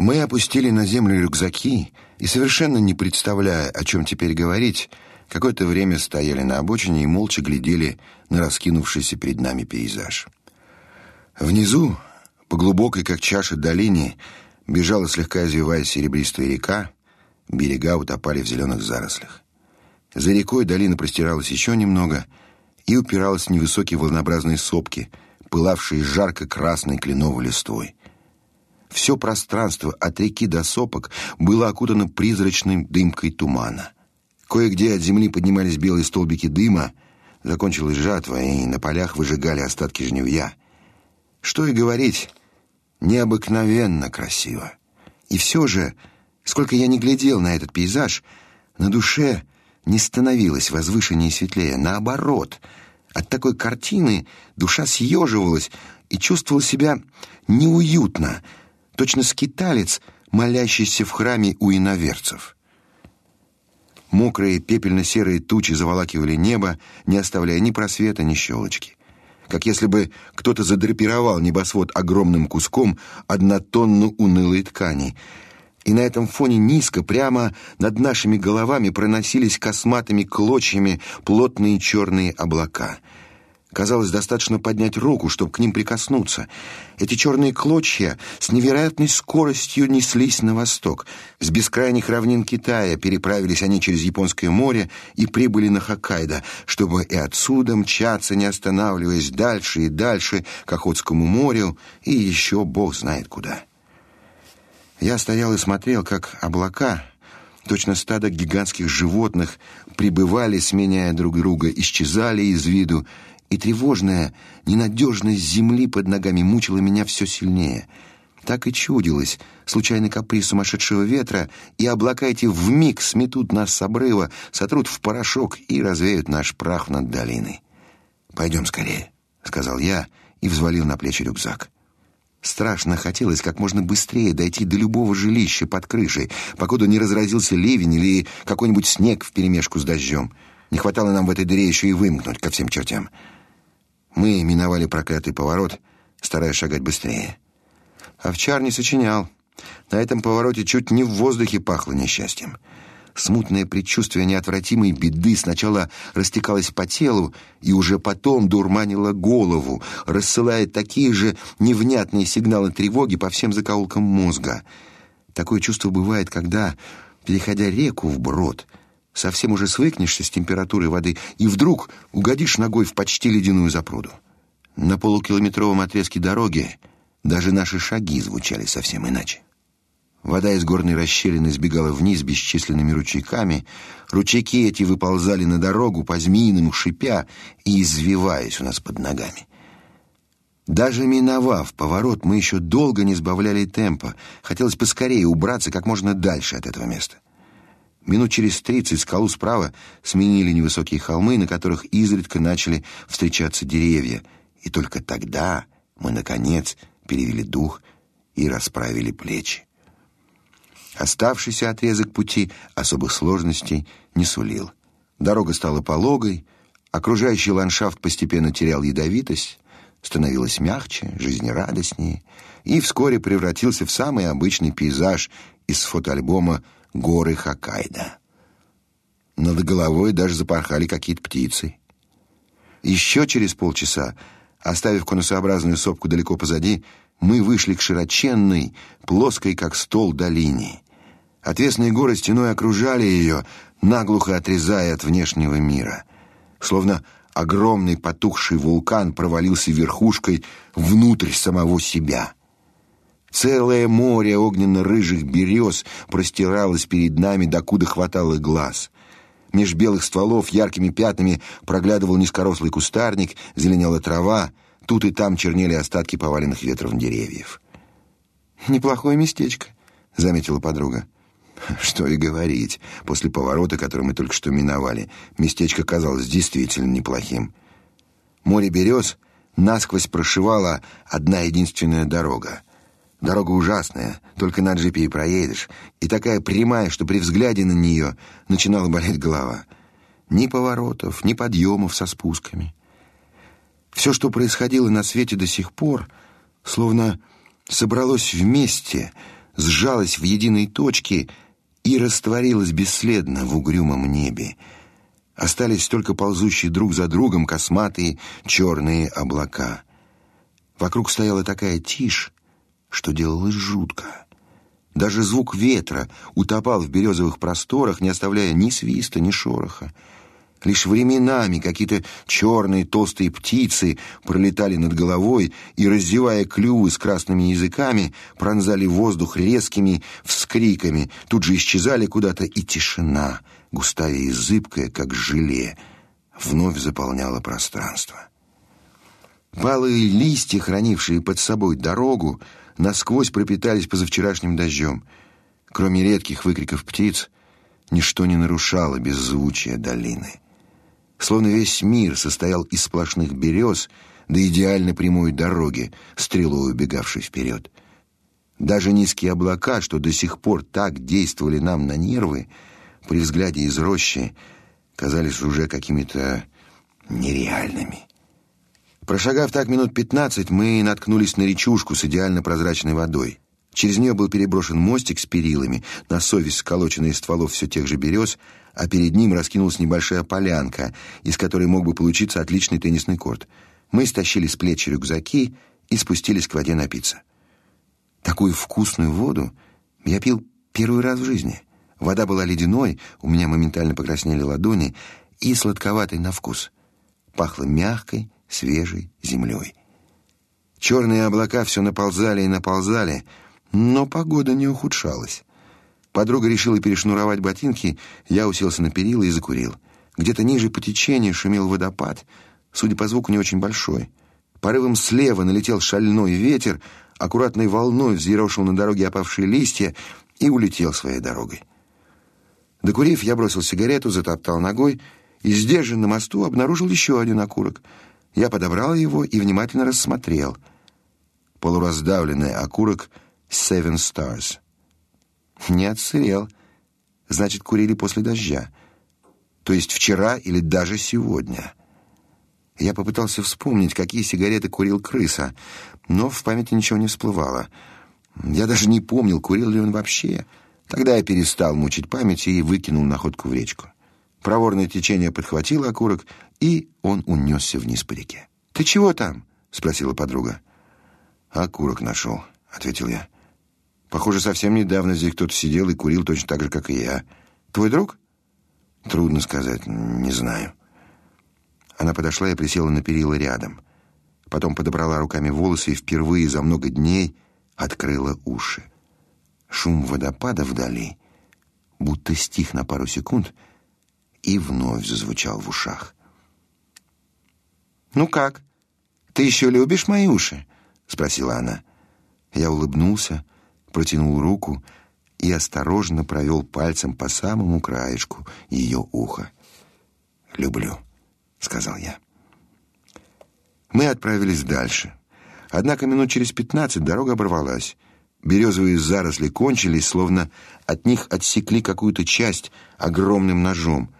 Мы опустили на землю рюкзаки и, совершенно не представляя, о чем теперь говорить, какое-то время стояли на обочине и молча глядели на раскинувшийся перед нами пейзаж. Внизу, по глубокой, как чаша, долине, бежала слегка извиваясь серебристая река, берега утопали в зеленых зарослях. За рекой долина простиралась еще немного и упиралась в невысокие волнообразные сопки, пылавшие жарко-красной кленовой листвой. Все пространство от реки до сопок было окутано призрачной дымкой тумана. Кое-где от земли поднимались белые столбики дыма, закончилась жатва, и на полях выжигали остатки жнивья. Что и говорить, необыкновенно красиво. И все же, сколько я не глядел на этот пейзаж, на душе не становилось возвышеннее и светлее. Наоборот, от такой картины душа съеживалась и чувствовала себя неуютно, точно скиталец, молящийся в храме у иноверцев. Мокрые пепельно-серые тучи заволакивали небо, не оставляя ни просвета, ни щелочки. Как если бы кто-то задрапировал небосвод огромным куском однотонно унылой ткани. И на этом фоне низко, прямо над нашими головами проносились косматыми клочьями плотные черные облака — Казалось, достаточно поднять руку, чтобы к ним прикоснуться. Эти черные клочья с невероятной скоростью неслись на восток. С бескрайних равнин Китая переправились они через Японское море и прибыли на Хоккайдо, чтобы и отсюда мчаться, не останавливаясь, дальше и дальше к Охотскому морю и еще бог знает куда. Я стоял и смотрел, как облака, точно стадо гигантских животных, прибывали, сменяя друг друга, исчезали из виду, и тревожная ненадежность земли под ногами мучила меня все сильнее. Так и чудилось, случайный каприз сумасшедшего ветра, и облака эти вмиг сметут нас с обрыва, сотрут в порошок и развеют наш прах над долиной. «Пойдем скорее», — сказал я и взвалил на плечи рюкзак. Страшно хотелось как можно быстрее дойти до любого жилища под крышей, покуда не разразился ливень или какой-нибудь снег вперемешку с дождем. Не хватало нам в этой дыре еще и вымкнуть ко всем чертям. Мы миновали проклятый поворот, стараясь шагать быстрее. Овчар не сочинял. На этом повороте чуть не в воздухе пахло несчастьем. Смутное предчувствие неотвратимой беды сначала растекалось по телу и уже потом дурманило голову, рассылая такие же невнятные сигналы тревоги по всем закоулкам мозга. Такое чувство бывает, когда, переходя реку вброд, Совсем уже свыкнешься с температурой воды и вдруг угодишь ногой в почти ледяную запруду. На полукилометровом отрезке дороги даже наши шаги звучали совсем иначе. Вода из горной расщелины сбегала вниз бесчисленными ручейками. Ручейки эти выползали на дорогу, по-змеиному шипя и извиваясь у нас под ногами. Даже миновав поворот, мы еще долго не сбавляли темпа. Хотелось поскорее убраться как можно дальше от этого места. Минут через тридцать скалу справа сменили невысокие холмы, на которых изредка начали встречаться деревья, и только тогда мы наконец перевели дух и расправили плечи. Оставшийся отрезок пути особых сложностей не сулил. Дорога стала пологой, окружающий ландшафт постепенно терял ядовитость, становилось мягче, жизнерадостнее и вскоре превратился в самый обычный пейзаж из фотоальбома горы Хоккайдо. Над головой даже запорхали какие-то птицы. Еще через полчаса, оставив конусообразную сопку далеко позади, мы вышли к широченной, плоской как стол долине. Отвесные горы стеной окружали ее, наглухо отрезая от внешнего мира. Словно огромный потухший вулкан провалился верхушкой внутрь самого себя. Целое море огненно-рыжих берез простиралось перед нами, докуда хватало глаз. Меж белых стволов яркими пятнами проглядывал низкорослый кустарник, зеленела трава, тут и там чернели остатки поваленных ветром деревьев. «Неплохое местечко», — заметила подруга. Что и говорить, после поворота, который мы только что миновали, местечко казалось действительно неплохим. Море берез насквозь прошивала одна единственная дорога — Дорога ужасная, только на джипе и проедешь, и такая прямая, что при взгляде на нее начинала болеть голова. Ни поворотов, ни подъемов со спусками. Все, что происходило на свете до сих пор, словно собралось вместе, сжалась в единой точке и растворилась бесследно в угрюмом небе. Остались только ползущие друг за другом косматые черные облака. Вокруг стояла такая тишь, что делалось жутко. Даже звук ветра утопал в березовых просторах, не оставляя ни свиста, ни шороха. Лишь временами какие-то черные толстые птицы пролетали над головой и, раздевая клювы с красными языками, пронзали воздух резкими вскриками, тут же исчезали куда-то, и тишина, густая и зыбкая, как желе, вновь заполняла пространство. Палые листья, хранившие под собой дорогу, насквозь пропитались позавчерашним дождем. Кроме редких выкриков птиц, ничто не нарушало беззвучия долины. Словно весь мир состоял из сплошных берез до идеально прямой дороги, стрелой убегавшей вперед. Даже низкие облака, что до сих пор так действовали нам на нервы, при взгляде из рощи казались уже какими-то нереальными. Прошагав так минут пятнадцать, мы наткнулись на речушку с идеально прозрачной водой. Через нее был переброшен мостик с перилами, на совесть сколоченный из стволов все тех же берез, а перед ним раскинулась небольшая полянка, из которой мог бы получиться отличный теннисный корт. Мы стащили с плеч рюкзаки и спустились к воде напиться. Такую вкусную воду я пил первый раз в жизни. Вода была ледяной, у меня моментально покраснели ладони, и сладковатой на вкус. Пахло мягкой, свежей землей. Черные облака все наползали и наползали, но погода не ухудшалась. Подруга решила перешнуровать ботинки, я уселся на перила и закурил. Где-то ниже по течению шумел водопад, судя по звуку, не очень большой. Порывом слева налетел шальной ветер, аккуратной волной взъерошил на дороге опавшие листья и улетел своей дорогой. Докурив, я бросил сигарету, затоптал ногой и же на мосту обнаружил еще один окурок — я подобрал его и внимательно рассмотрел. Полураздавленный окурок Seven Stars. Не отсырел. Значит, курили после дождя. То есть вчера или даже сегодня. Я попытался вспомнить, какие сигареты курил крыса, но в памяти ничего не всплывало. Я даже не помнил, курил ли он вообще. Тогда я перестал мучить память и выкинул находку в речку. Проворное течение подхватило окурок, и он унесся вниз по реке. «Ты чего там?» — спросила подруга. «Окурок нашел», — ответил я. «Похоже, совсем недавно здесь кто-то сидел и курил точно так же, как и я. Твой друг?» «Трудно сказать, не знаю». Она подошла и присела на перила рядом. Потом подобрала руками волосы и впервые за много дней открыла уши. Шум водопада вдали будто стих на пару секунд — и вновь зазвучал в ушах. «Ну как? Ты еще любишь мои уши?» — спросила она. Я улыбнулся, протянул руку и осторожно провел пальцем по самому краешку ее уха. «Люблю», — сказал я. Мы отправились дальше. Однако минут через пятнадцать дорога оборвалась. Березовые заросли кончились, словно от них отсекли какую-то часть огромным ножом —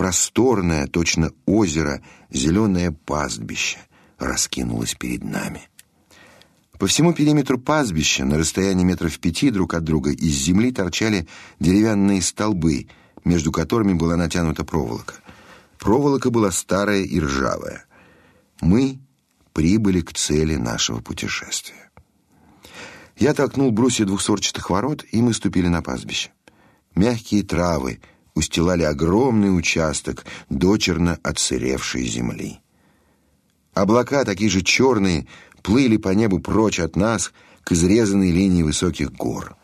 просторное, точно озеро, зеленое пастбище раскинулось перед нами. По всему периметру пастбища, на расстоянии метров пяти друг от друга, из земли торчали деревянные столбы, между которыми была натянута проволока. Проволока была старая и ржавая. Мы прибыли к цели нашего путешествия. Я толкнул брусья двухсорчатых ворот, и мы ступили на пастбище. Мягкие травы, устилали огромный участок дочерно отсыревшей земли. Облака, такие же черные, плыли по небу прочь от нас к изрезанной линии высоких гор.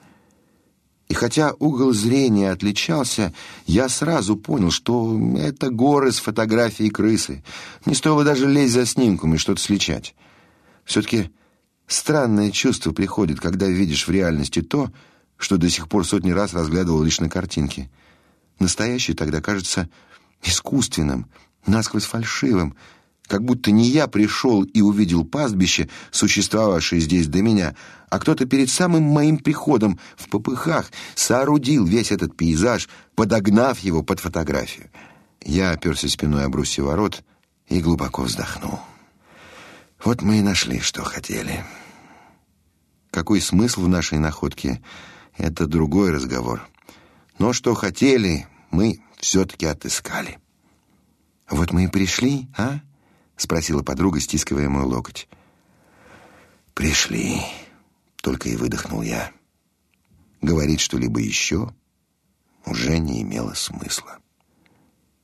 И хотя угол зрения отличался, я сразу понял, что это горы с фотографией крысы. Не стоило даже лезть за снимком и что-то сличать. Все-таки странное чувство приходит, когда видишь в реальности то, что до сих пор сотни раз разглядывал лишь на картинке — Настоящее тогда кажется искусственным, насквозь фальшивым, как будто не я пришел и увидел пастбище, существовавшее здесь до меня, а кто-то перед самым моим приходом в попыхах соорудил весь этот пейзаж, подогнав его под фотографию. Я оперся спиной об брусья ворот и глубоко вздохнул. Вот мы и нашли, что хотели. какой смысл в нашей находке, это другой разговор. Но что хотели, мы все-таки отыскали. «Вот мы и пришли, а?» — спросила подруга, стискивая мой локоть. «Пришли», — только и выдохнул я. Говорить что-либо еще уже не имело смысла.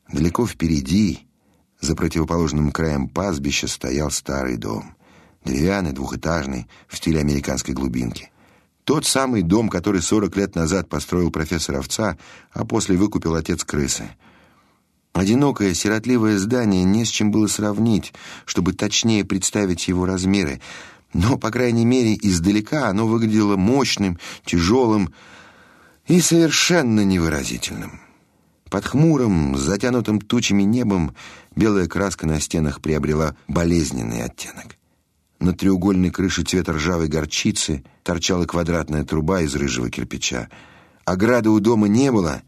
Далеко впереди, за противоположным краем пастбища, стоял старый дом. Деревянный, двухэтажный, в стиле американской глубинки. Тот самый дом, который сорок лет назад построил профессор Овца, а после выкупил отец крысы. Одинокое, сиротливое здание не с чем было сравнить, чтобы точнее представить его размеры, но, по крайней мере, издалека оно выглядело мощным, тяжелым и совершенно невыразительным. Под хмурым, затянутым тучами небом белая краска на стенах приобрела болезненный оттенок. На треугольной крыше цвета ржавой горчицы торчала квадратная труба из рыжего кирпича. Ограды у дома не было.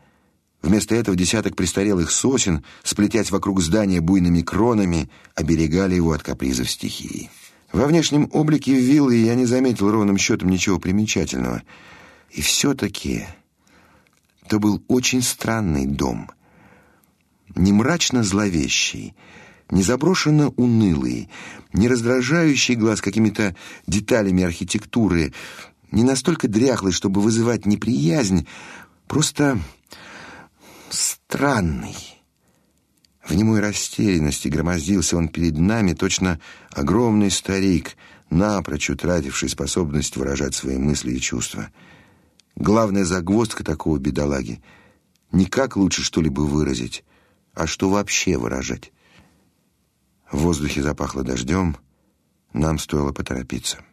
Вместо этого десяток престарелых сосен, сплетясь вокруг здания буйными кронами, оберегали его от капризов стихии. Во внешнем облике виллы я не заметил ровным счетом ничего примечательного. И все-таки это был очень странный дом. Не мрачно зловещий, не заброшенно унылый, не раздражающий глаз какими-то деталями архитектуры, не настолько дряхлый, чтобы вызывать неприязнь, просто странный. В немой растерянности громоздился он перед нами, точно огромный старик, напрочь утративший способность выражать свои мысли и чувства. Главная загвоздка такого бедолаги — не как лучше что-либо выразить, а что вообще выражать. В воздухе запахло дождем, нам стоило поторопиться.